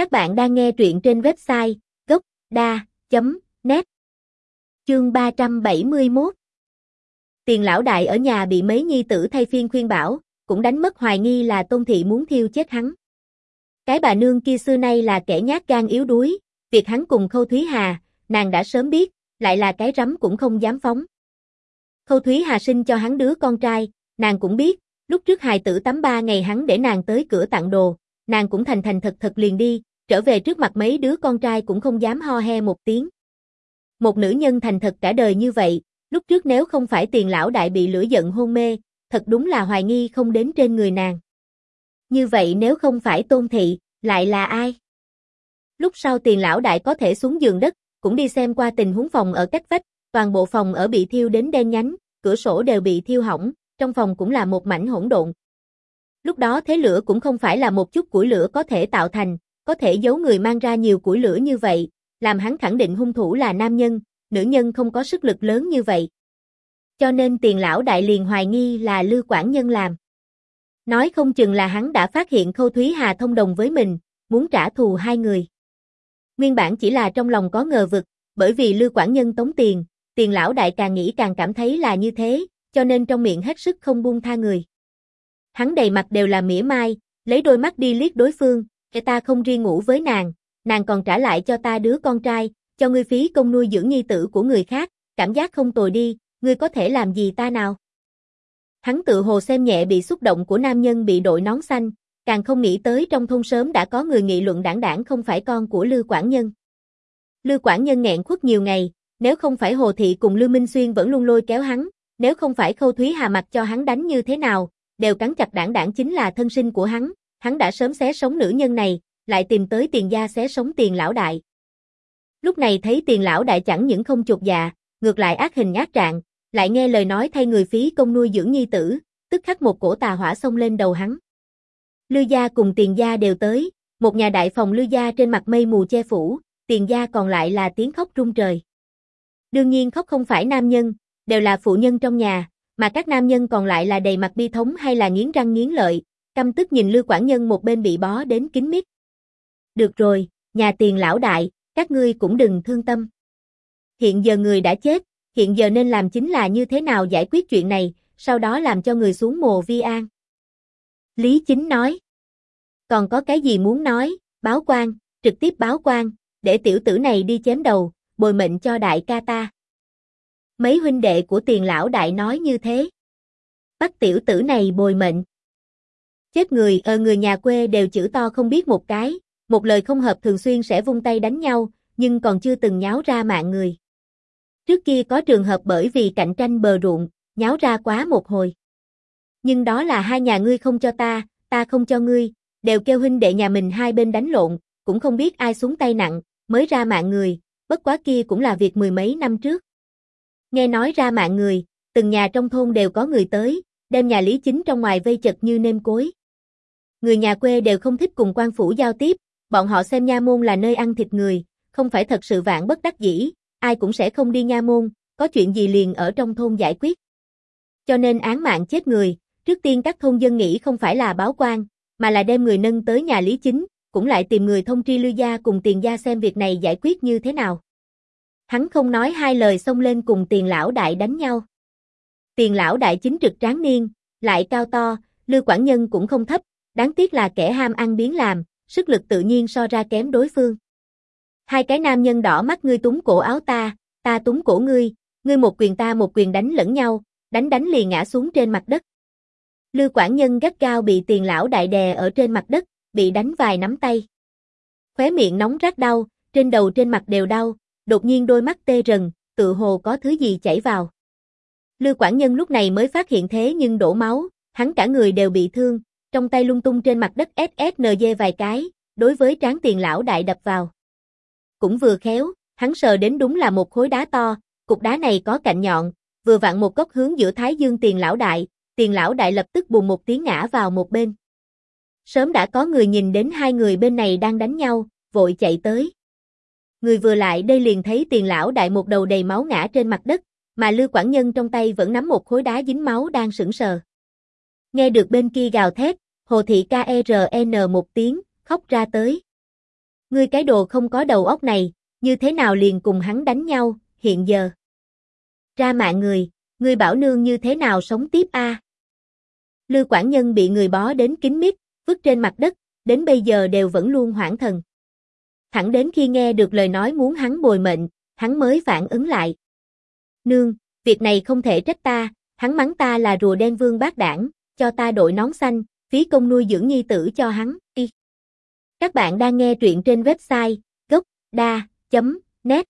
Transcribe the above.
Các bạn đang nghe truyện trên website gốc.da.net Chương 371 Tiền lão đại ở nhà bị mấy nhi tử thay phiên khuyên bảo, cũng đánh mất hoài nghi là tôn thị muốn thiêu chết hắn. Cái bà nương kia xưa nay là kẻ nhát gan yếu đuối, việc hắn cùng Khâu Thúy Hà, nàng đã sớm biết, lại là cái rắm cũng không dám phóng. Khâu Thúy Hà sinh cho hắn đứa con trai, nàng cũng biết, lúc trước hài tử tắm ba ngày hắn để nàng tới cửa tặng đồ, nàng cũng thành thành thật thật liền đi, trở về trước mặt mấy đứa con trai cũng không dám ho he một tiếng. Một nữ nhân thành thật cả đời như vậy, lúc trước nếu không phải tiền lão đại bị lửa giận hôn mê, thật đúng là hoài nghi không đến trên người nàng. Như vậy nếu không phải tôn thị, lại là ai? Lúc sau tiền lão đại có thể xuống giường đất, cũng đi xem qua tình huống phòng ở cách vách, toàn bộ phòng ở bị thiêu đến đen nhánh, cửa sổ đều bị thiêu hỏng, trong phòng cũng là một mảnh hỗn độn. Lúc đó thế lửa cũng không phải là một chút củi lửa có thể tạo thành, có thể giấu người mang ra nhiều củi lửa như vậy, làm hắn khẳng định hung thủ là nam nhân, nữ nhân không có sức lực lớn như vậy. Cho nên tiền lão đại liền hoài nghi là Lư Quảng Nhân làm. Nói không chừng là hắn đã phát hiện Khâu Thúy Hà thông đồng với mình, muốn trả thù hai người. Nguyên bản chỉ là trong lòng có ngờ vực, bởi vì Lư Quảng Nhân tống tiền, tiền lão đại càng nghĩ càng cảm thấy là như thế, cho nên trong miệng hết sức không buông tha người. Hắn đầy mặt đều là mỉa mai, lấy đôi mắt đi liếc đối phương, ta không riêng ngủ với nàng, nàng còn trả lại cho ta đứa con trai, cho ngươi phí công nuôi dưỡng nhi tử của người khác, cảm giác không tồi đi, ngươi có thể làm gì ta nào? Hắn tự hồ xem nhẹ bị xúc động của nam nhân bị đội nón xanh, càng không nghĩ tới trong thôn sớm đã có người nghị luận đảng đảng không phải con của Lư Quảng Nhân. Lư Quảng Nhân nghẹn khuất nhiều ngày, nếu không phải Hồ Thị cùng Lư Minh Xuyên vẫn luôn lôi kéo hắn, nếu không phải Khâu Thúy Hà mặt cho hắn đánh như thế nào, đều cắn chặt đảng đảng chính là thân sinh của hắn, hắn đã sớm xé sống nữ nhân này, lại tìm tới tiền gia xé sống tiền lão đại. Lúc này thấy tiền lão đại chẳng những không chột dạ, ngược lại ác hình ác trạng, lại nghe lời nói thay người phí công nuôi dưỡng nhi tử, tức khắc một cổ tà hỏa xông lên đầu hắn. Lư gia cùng tiền gia đều tới, một nhà đại phòng lư gia trên mặt mây mù che phủ, tiền gia còn lại là tiếng khóc rung trời. Đương nhiên khóc không phải nam nhân, đều là phụ nhân trong nhà, mà các nam nhân còn lại là đầy mặt bi thống hay là nghiến răng nghiến lợi, căm tức nhìn Lư Quảng Nhân một bên bị bó đến kín mít. Được rồi, nhà tiền lão đại, các ngươi cũng đừng thương tâm. Hiện giờ người đã chết, hiện giờ nên làm chính là như thế nào giải quyết chuyện này, sau đó làm cho người xuống mồ vi an. Lý Chính nói. Còn có cái gì muốn nói, báo quan, trực tiếp báo quan, để tiểu tử này đi chém đầu, bồi mệnh cho đại ca ta. Mấy huynh đệ của tiền lão đại nói như thế. Bắt tiểu tử này bồi mệnh. Chết người ở người nhà quê đều chữ to không biết một cái, một lời không hợp thường xuyên sẽ vung tay đánh nhau, nhưng còn chưa từng nháo ra mạng người. Trước kia có trường hợp bởi vì cạnh tranh bờ ruộng, nháo ra quá một hồi. Nhưng đó là hai nhà ngươi không cho ta, ta không cho ngươi, đều kêu huynh đệ nhà mình hai bên đánh lộn, cũng không biết ai xuống tay nặng, mới ra mạng người, bất quá kia cũng là việc mười mấy năm trước. Nghe nói ra mạng người, từng nhà trong thôn đều có người tới, đem nhà lý chính trong ngoài vây chật như nêm cối. Người nhà quê đều không thích cùng quan phủ giao tiếp, bọn họ xem nha môn là nơi ăn thịt người, không phải thật sự vạn bất đắc dĩ, ai cũng sẽ không đi nha môn, có chuyện gì liền ở trong thôn giải quyết. Cho nên án mạng chết người, trước tiên các thôn dân nghĩ không phải là báo quan, mà là đem người nâng tới nhà lý chính, cũng lại tìm người thông tri lưu gia cùng tiền gia xem việc này giải quyết như thế nào. Hắn không nói hai lời xông lên cùng tiền lão đại đánh nhau. Tiền lão đại chính trực tráng niên, lại cao to, Lưu quản Nhân cũng không thấp, đáng tiếc là kẻ ham ăn biến làm, sức lực tự nhiên so ra kém đối phương. Hai cái nam nhân đỏ mắt ngươi túng cổ áo ta, ta túng cổ ngươi, ngươi một quyền ta một quyền đánh lẫn nhau, đánh đánh liền ngã xuống trên mặt đất. lưu Quảng Nhân gắt gao bị tiền lão đại đè ở trên mặt đất, bị đánh vài nắm tay. Khóe miệng nóng rát đau, trên đầu trên mặt đều đau, đột nhiên đôi mắt tê rần, tự hồ có thứ gì chảy vào. lưu Quảng Nhân lúc này mới phát hiện thế nhưng đổ máu, hắn cả người đều bị thương, trong tay lung tung trên mặt đất SSNG vài cái, đối với tráng tiền lão đại đập vào. Cũng vừa khéo, hắn sờ đến đúng là một khối đá to, cục đá này có cạnh nhọn, vừa vặn một góc hướng giữa thái dương tiền lão đại, tiền lão đại lập tức bùng một tiếng ngã vào một bên. Sớm đã có người nhìn đến hai người bên này đang đánh nhau, vội chạy tới. Người vừa lại đây liền thấy tiền lão đại một đầu đầy máu ngã trên mặt đất, mà Lư Quảng Nhân trong tay vẫn nắm một khối đá dính máu đang sững sờ. Nghe được bên kia gào thét, Hồ Thị KRN một tiếng, khóc ra tới. Ngươi cái đồ không có đầu óc này, như thế nào liền cùng hắn đánh nhau, hiện giờ. Ra mạng người, ngươi bảo nương như thế nào sống tiếp a? lưu quản nhân bị người bó đến kín mít, vứt trên mặt đất, đến bây giờ đều vẫn luôn hoảng thần. Thẳng đến khi nghe được lời nói muốn hắn bồi mệnh, hắn mới phản ứng lại. Nương, việc này không thể trách ta, hắn mắng ta là rùa đen vương bác đảng, cho ta đội nón xanh, phí công nuôi dưỡng nhi tử cho hắn. Y. Các bạn đang nghe truyện trên website gocda.net